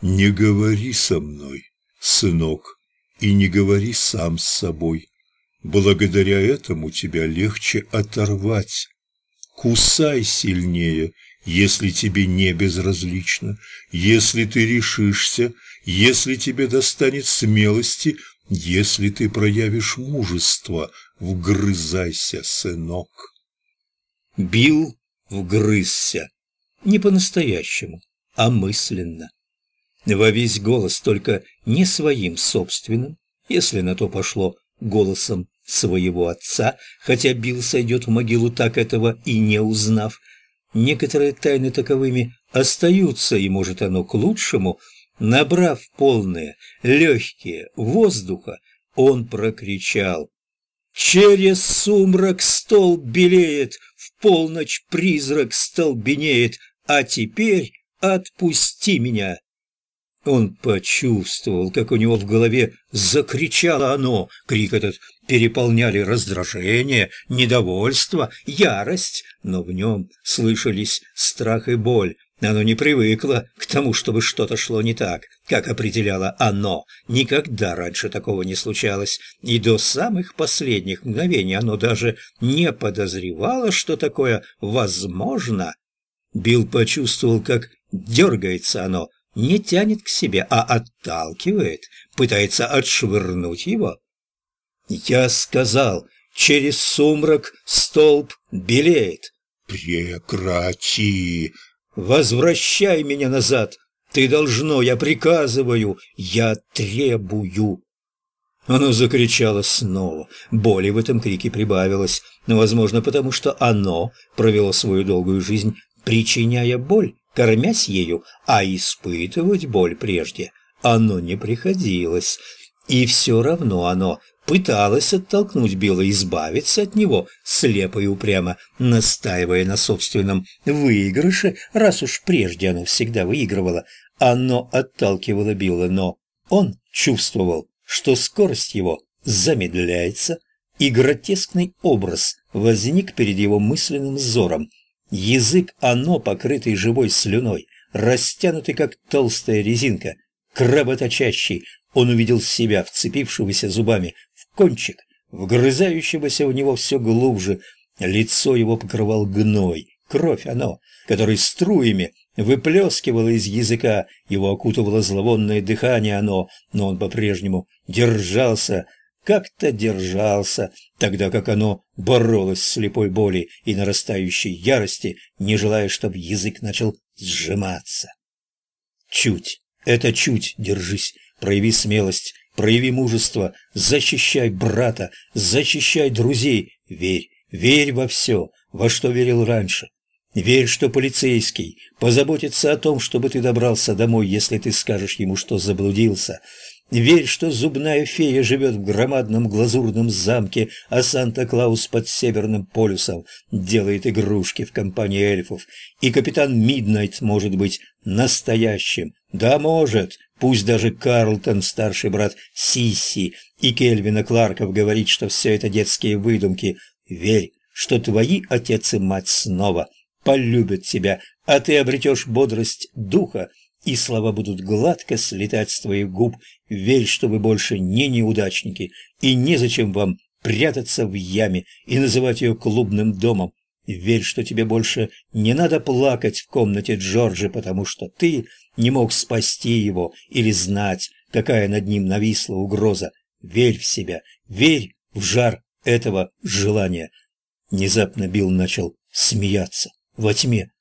Не говори со мной, сынок, и не говори сам с собой. Благодаря этому тебя легче оторвать. Кусай сильнее, если тебе не безразлично, если ты решишься, если тебе достанет смелости, если ты проявишь мужество, вгрызайся, сынок. Бил вгрызся. Не по-настоящему, а мысленно. Во весь голос, только не своим собственным, если на то пошло голосом своего отца, хотя Билл сойдет в могилу так этого и не узнав. Некоторые тайны таковыми остаются, и, может, оно к лучшему, набрав полные, легкие воздуха, он прокричал «Через сумрак стол белеет, в полночь призрак столбенеет, а теперь отпусти меня!» Он почувствовал, как у него в голове закричало оно. Крик этот переполняли раздражение, недовольство, ярость, но в нем слышались страх и боль. Оно не привыкло к тому, чтобы что-то шло не так, как определяло оно. Никогда раньше такого не случалось, и до самых последних мгновений оно даже не подозревало, что такое возможно. Билл почувствовал, как дергается оно, не тянет к себе, а отталкивает, пытается отшвырнуть его. Я сказал, через сумрак столб белеет. Прекрати! Возвращай меня назад! Ты должно, я приказываю, я требую. Оно закричало снова. Боли в этом крике прибавилось, но, возможно, потому что оно провело свою долгую жизнь, причиняя боль кормясь ею, а испытывать боль прежде оно не приходилось. И все равно оно пыталось оттолкнуть Билла, избавиться от него, слепо и упрямо, настаивая на собственном выигрыше, раз уж прежде оно всегда выигрывало. Оно отталкивало Билла, но он чувствовал, что скорость его замедляется, и гротескный образ возник перед его мысленным взором. Язык оно, покрытый живой слюной, растянутый, как толстая резинка, кработочащий, он увидел себя, вцепившегося зубами в кончик, вгрызающегося в него все глубже. Лицо его покрывал гной, кровь оно, который струями выплескивало из языка, его окутывало зловонное дыхание оно, но он по-прежнему держался, как-то держался, тогда как оно боролось с слепой боли и нарастающей ярости, не желая, чтобы язык начал сжиматься. Чуть, это чуть держись, прояви смелость, прояви мужество, защищай брата, защищай друзей, верь, верь во все, во что верил раньше. Верь, что полицейский позаботится о том, чтобы ты добрался домой, если ты скажешь ему, что заблудился. Верь, что зубная фея живет в громадном глазурном замке, а Санта-Клаус под Северным полюсом делает игрушки в компании эльфов, и капитан Миднайт может быть настоящим. Да, может, пусть даже Карлтон, старший брат Сисси, и Кельвина Кларков говорит, что все это детские выдумки. Верь, что твои отец и мать снова полюбят тебя, а ты обретешь бодрость духа, и слова будут гладко слетать с твоих губ. Верь, что вы больше не неудачники, и незачем вам прятаться в яме и называть ее клубным домом. Верь, что тебе больше не надо плакать в комнате Джорджа, потому что ты не мог спасти его или знать, какая над ним нависла угроза. Верь в себя, верь в жар этого желания. Внезапно Билл начал смеяться во тьме,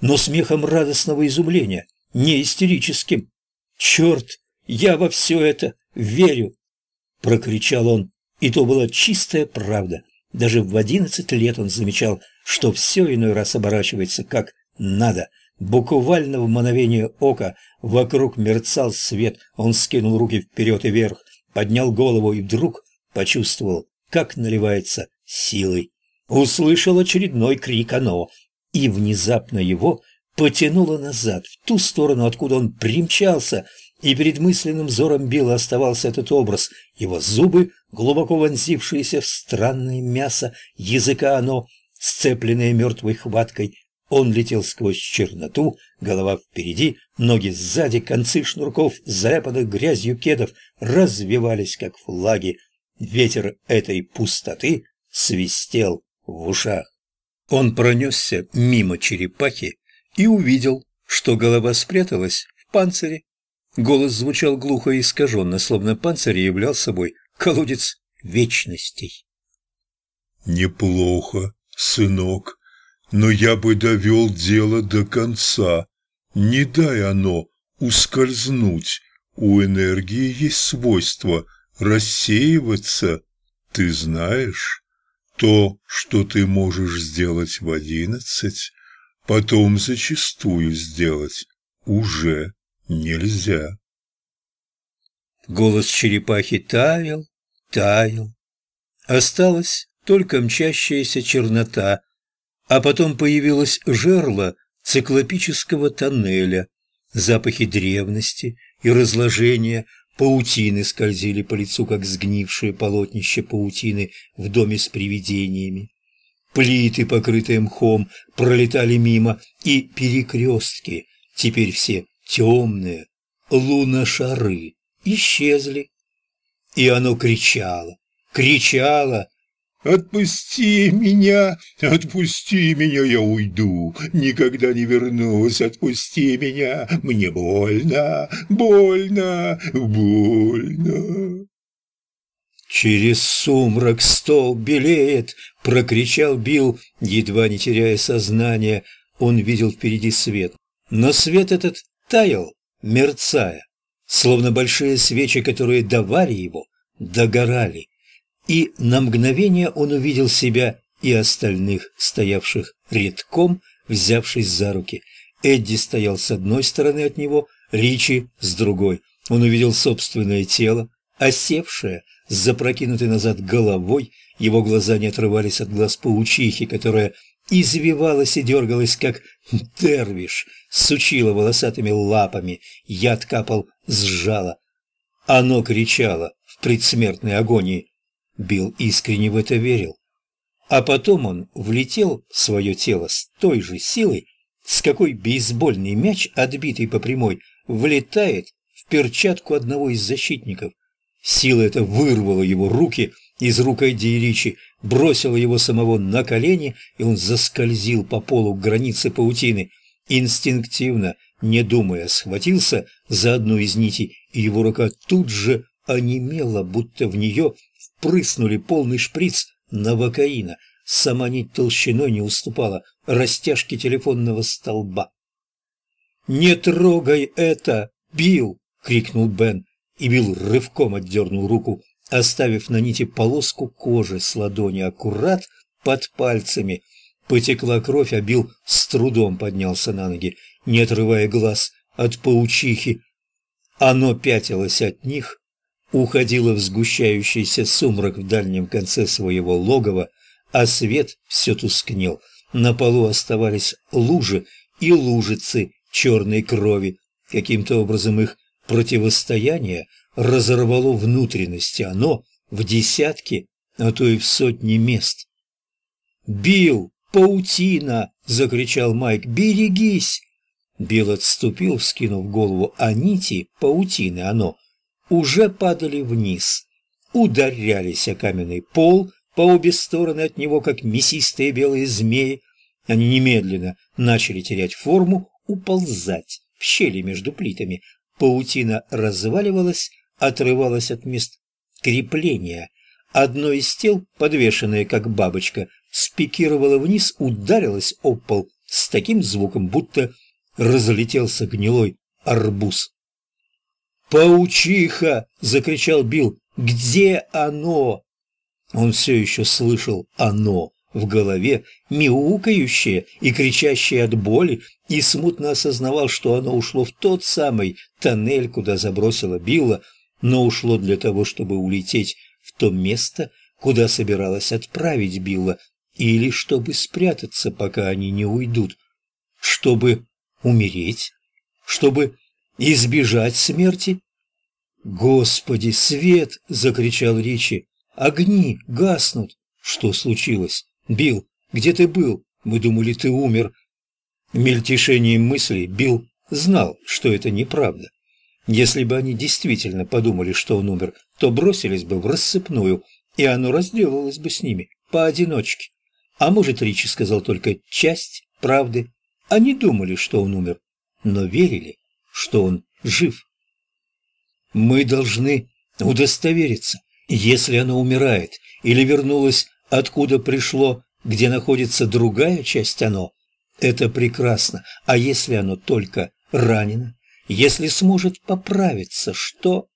но смехом радостного изумления не истерическим. «Черт, я во все это верю!» – прокричал он, и то была чистая правда. Даже в одиннадцать лет он замечал, что все иной раз оборачивается как надо. Буквально в мгновение ока вокруг мерцал свет, он скинул руки вперед и вверх, поднял голову и вдруг почувствовал, как наливается силой. Услышал очередной крик оно, и внезапно его потянуло назад, в ту сторону, откуда он примчался, и перед мысленным взором Билла оставался этот образ, его зубы, глубоко вонзившиеся в странное мясо, языка оно, сцепленное мертвой хваткой. Он летел сквозь черноту, голова впереди, ноги сзади, концы шнурков, заляпанных грязью кедов, развивались, как флаги. Ветер этой пустоты свистел в ушах. Он пронесся мимо черепахи и увидел, что голова спряталась в панцире. Голос звучал глухо и искаженно, словно панцирь являл собой колодец вечностей. «Неплохо, сынок, но я бы довел дело до конца. Не дай оно ускользнуть. У энергии есть свойство рассеиваться, ты знаешь. То, что ты можешь сделать в одиннадцать, потом зачастую сделать уже нельзя. Голос черепахи таял, таял. Осталась только мчащаяся чернота, а потом появилось жерло циклопического тоннеля. Запахи древности и разложения паутины скользили по лицу, как сгнившие полотнища паутины в доме с привидениями. Плиты, покрытые мхом, пролетали мимо, и перекрестки, теперь все темные, луношары, исчезли. И оно кричало, кричало. «Отпусти меня! Отпусти меня, я уйду! Никогда не вернусь! Отпусти меня! Мне больно! Больно! Больно!» «Через сумрак стол белеет!» — прокричал Билл, едва не теряя сознание. Он видел впереди свет. Но свет этот таял, мерцая, словно большие свечи, которые давали его, догорали и на мгновение он увидел себя и остальных, стоявших редком, взявшись за руки. Эдди стоял с одной стороны от него, Ричи с другой. Он увидел собственное тело, осевшее, с запрокинутой назад головой, его глаза не отрывались от глаз паучихи, которая извивалась и дергалась, как дервиш, сучила волосатыми лапами, яд капал с жала. Оно кричало в предсмертной агонии Билл искренне в это верил. А потом он влетел в свое тело с той же силой, с какой бейсбольный мяч, отбитый по прямой, влетает в перчатку одного из защитников. Сила эта вырвала его руки из рук Эдди бросила его самого на колени, и он заскользил по полу границы паутины. Инстинктивно, не думая, схватился за одну из нитей, и его рука тут же онемела, будто в нее впрыснули полный шприц новокаина. Сама нить толщиной не уступала растяжке телефонного столба. «Не трогай это, Билл!» — крикнул Бен, и Билл рывком отдернул руку, оставив на нити полоску кожи с ладони аккурат под пальцами. Потекла кровь, а Билл с трудом поднялся на ноги, не отрывая глаз от паучихи. Оно пятилось от них, уходила в сгущающийся сумрак в дальнем конце своего логова, а свет все тускнел. На полу оставались лужи и лужицы черной крови. Каким-то образом их противостояние разорвало внутренности. Оно в десятки, а то и в сотни мест. «Билл! Паутина!» — закричал Майк. «Берегись!» Билл отступил, вскинув голову, а нити, паутины, оно уже падали вниз, ударялись о каменный пол по обе стороны от него, как мясистые белые змеи. Они немедленно начали терять форму, уползать в щели между плитами. Паутина разваливалась, отрывалась от мест крепления. Одно из тел, подвешенное как бабочка, спикировало вниз, ударилось об пол с таким звуком, будто разлетелся гнилой арбуз. «Паучиха!» — закричал Билл. «Где оно?» Он все еще слышал «оно» в голове, мяукающее и кричащее от боли, и смутно осознавал, что оно ушло в тот самый тоннель, куда забросило Билла, но ушло для того, чтобы улететь в то место, куда собиралась отправить Билла, или чтобы спрятаться, пока они не уйдут, чтобы умереть, чтобы избежать смерти? «Господи, свет!» — закричал Ричи. «Огни гаснут!» «Что случилось? Билл, где ты был? Мы думали, ты умер!» Мельтешением мыслей Билл знал, что это неправда. Если бы они действительно подумали, что он умер, то бросились бы в рассыпную, и оно разделалось бы с ними поодиночке. А может, Ричи сказал только часть правды. Они думали, что он умер, но верили, что он жив. Мы должны удостовериться, если оно умирает или вернулось, откуда пришло, где находится другая часть оно, это прекрасно. А если оно только ранено, если сможет поправиться, что...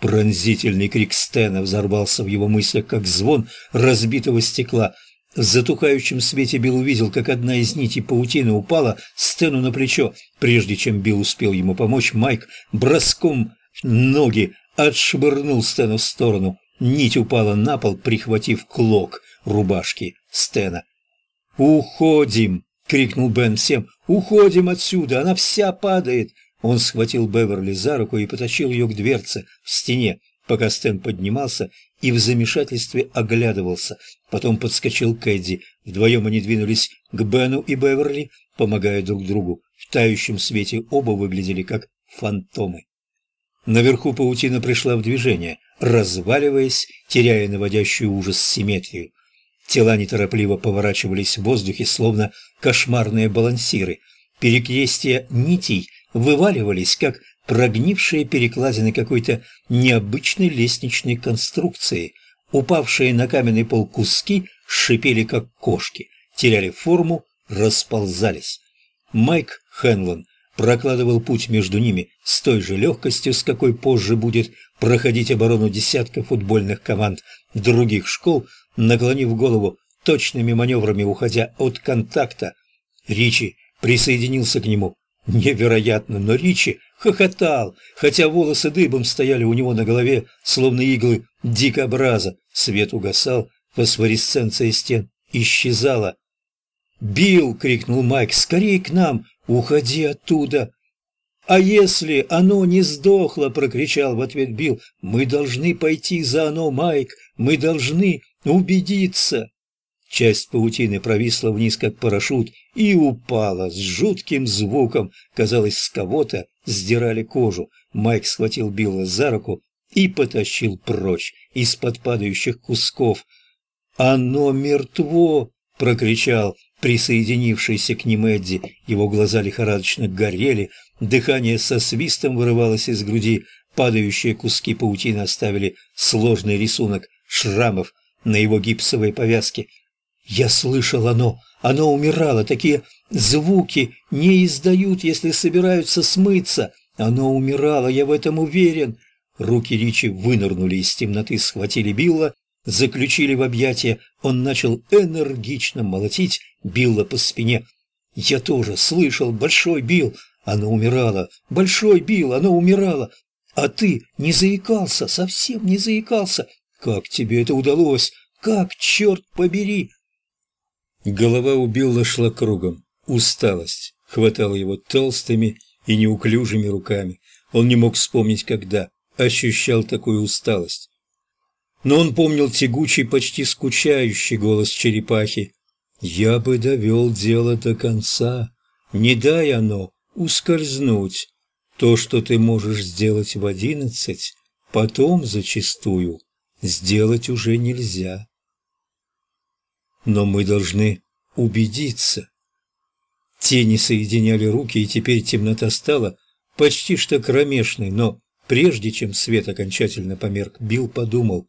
Пронзительный крик Стена взорвался в его мыслях, как звон разбитого стекла. В затухающем свете Билл увидел, как одна из нитей паутины упала Стэну на плечо. Прежде чем Билл успел ему помочь, Майк броском ноги отшвырнул Стэна в сторону. Нить упала на пол, прихватив клок рубашки Стена. «Уходим!» — крикнул Бен всем. «Уходим отсюда! Она вся падает!» Он схватил Беверли за руку и потащил ее к дверце в стене, пока Стэн поднимался и в замешательстве оглядывался. Потом подскочил к Эдди. Вдвоем они двинулись к Бену и Беверли, помогая друг другу. В тающем свете оба выглядели как фантомы. Наверху паутина пришла в движение, разваливаясь, теряя наводящую ужас симметрию. Тела неторопливо поворачивались в воздухе, словно кошмарные балансиры. Перекрестия нитей вываливались, как прогнившие перекладины какой-то необычной лестничной конструкции. Упавшие на каменный пол куски шипели, как кошки, теряли форму, расползались. Майк Хенлон прокладывал путь между ними с той же легкостью, с какой позже будет проходить оборону десятка футбольных команд других школ, наклонив голову точными маневрами, уходя от контакта. Ричи присоединился к нему. Невероятно, но Ричи хохотал, хотя волосы дыбом стояли у него на голове, словно иглы дикобраза. Свет угасал, фосфоресценция стен исчезала. «Билл!» — крикнул Майк. «Скорей к нам! Уходи оттуда!» «А если оно не сдохло?» — прокричал в ответ Билл. «Мы должны пойти за оно, Майк! Мы должны убедиться!» Часть паутины провисла вниз, как парашют, и упала с жутким звуком. Казалось, с кого-то сдирали кожу. Майк схватил Билла за руку и потащил прочь из-под падающих кусков. «Оно мертво!» — прокричал присоединившийся к ним Эдди. Его глаза лихорадочно горели, дыхание со свистом вырывалось из груди, падающие куски паутины оставили сложный рисунок шрамов на его гипсовой повязке. «Я слышал оно! Оно умирало! Такие звуки не издают, если собираются смыться! Оно умирало, я в этом уверен!» Руки Ричи вынырнули из темноты, схватили Билла, заключили в объятия. Он начал энергично молотить Билла по спине. «Я тоже слышал, Большой Билл! Оно умирало! Большой Билл, оно умирало! А ты не заикался, совсем не заикался! Как тебе это удалось? Как, черт побери!» Голова у Билла шла кругом. Усталость хватала его толстыми и неуклюжими руками. Он не мог вспомнить, когда ощущал такую усталость. Но он помнил тягучий, почти скучающий голос черепахи. «Я бы довел дело до конца. Не дай оно ускользнуть. То, что ты можешь сделать в одиннадцать, потом зачастую сделать уже нельзя». Но мы должны убедиться. Тени соединяли руки, и теперь темнота стала почти что кромешной, но прежде чем свет окончательно померк, Билл подумал,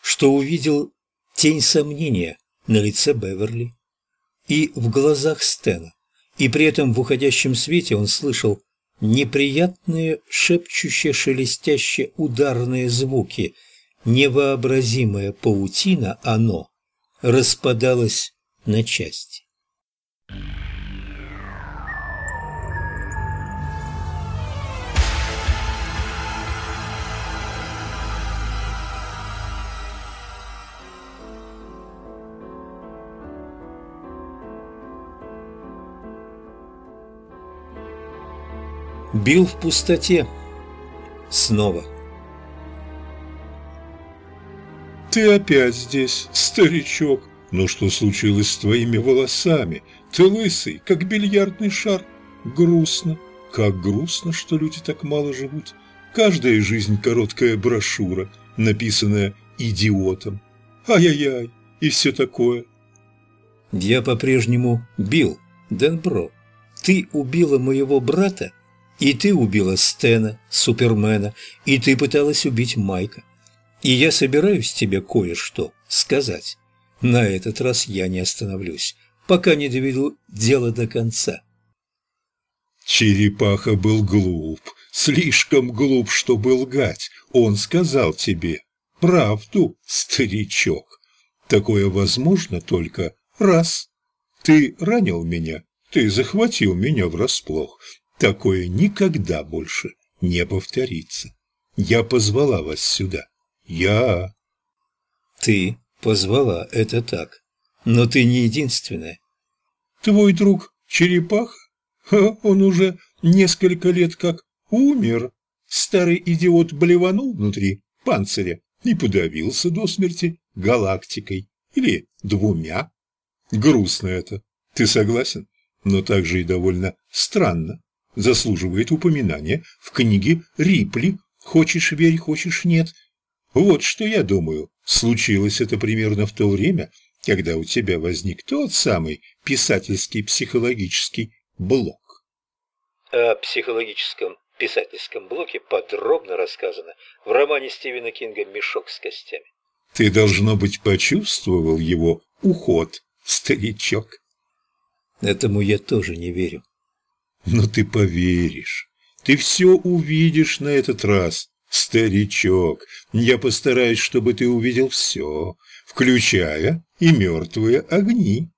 что увидел тень сомнения на лице Беверли и в глазах Стена, и при этом в уходящем свете он слышал неприятные шепчущие, шелестящие ударные звуки, невообразимая паутина оно распадалась на части. Бил в пустоте. Снова. «Ты опять здесь, старичок. Но что случилось с твоими волосами? Ты лысый, как бильярдный шар. Грустно. Как грустно, что люди так мало живут. Каждая жизнь короткая брошюра, написанная идиотом. Ай-яй-яй, и все такое. Я по-прежнему бил, Денбро. Ты убила моего брата, и ты убила Стена, Супермена, и ты пыталась убить Майка. И я собираюсь тебе кое-что сказать. На этот раз я не остановлюсь, пока не доведу дело до конца. Черепаха был глуп, слишком глуп, чтобы лгать. Он сказал тебе правду, старичок. Такое возможно только раз. Ты ранил меня, ты захватил меня врасплох. Такое никогда больше не повторится. Я позвала вас сюда. Я. Ты позвала, это так. Но ты не единственная. Твой друг Черепаха? Ха, он уже несколько лет как умер. Старый идиот блеванул внутри панциря и подавился до смерти галактикой или двумя. Грустно это, ты согласен? Но также и довольно странно. Заслуживает упоминания в книге Рипли «Хочешь верь, хочешь нет». Вот что я думаю. Случилось это примерно в то время, когда у тебя возник тот самый писательский психологический блок. О психологическом писательском блоке подробно рассказано в романе Стивена Кинга «Мешок с костями». Ты, должно быть, почувствовал его уход, старичок. Этому я тоже не верю. Но ты поверишь. Ты все увидишь на этот раз, старичок. Я постараюсь, чтобы ты увидел все, включая и мертвые огни.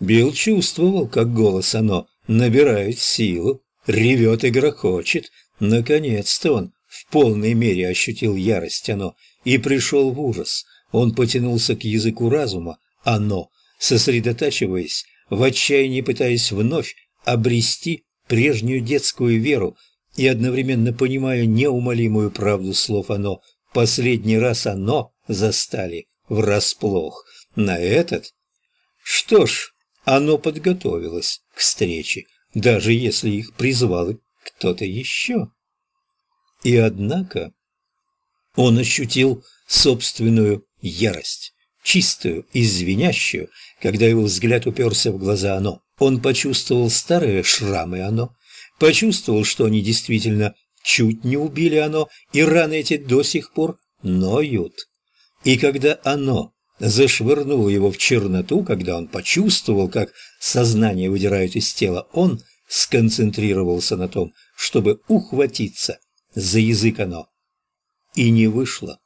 Билл чувствовал, как голос оно набирает силу, ревет и грохочет. Наконец-то он в полной мере ощутил ярость оно и пришел в ужас. Он потянулся к языку разума, оно, сосредотачиваясь, в отчаянии пытаясь вновь обрести прежнюю детскую веру и одновременно понимая неумолимую правду слов оно, последний раз оно застали врасплох. На этот? Что ж, оно подготовилось к встрече, даже если их призвал кто-то еще. И однако он ощутил собственную ярость, чистую и звенящую, когда его взгляд уперся в глаза оно. Он почувствовал старые шрамы оно, почувствовал, что они действительно чуть не убили оно, и раны эти до сих пор ноют. И когда оно зашвырнуло его в черноту, когда он почувствовал, как сознание выдирают из тела, он сконцентрировался на том, чтобы ухватиться за язык оно. И не вышло.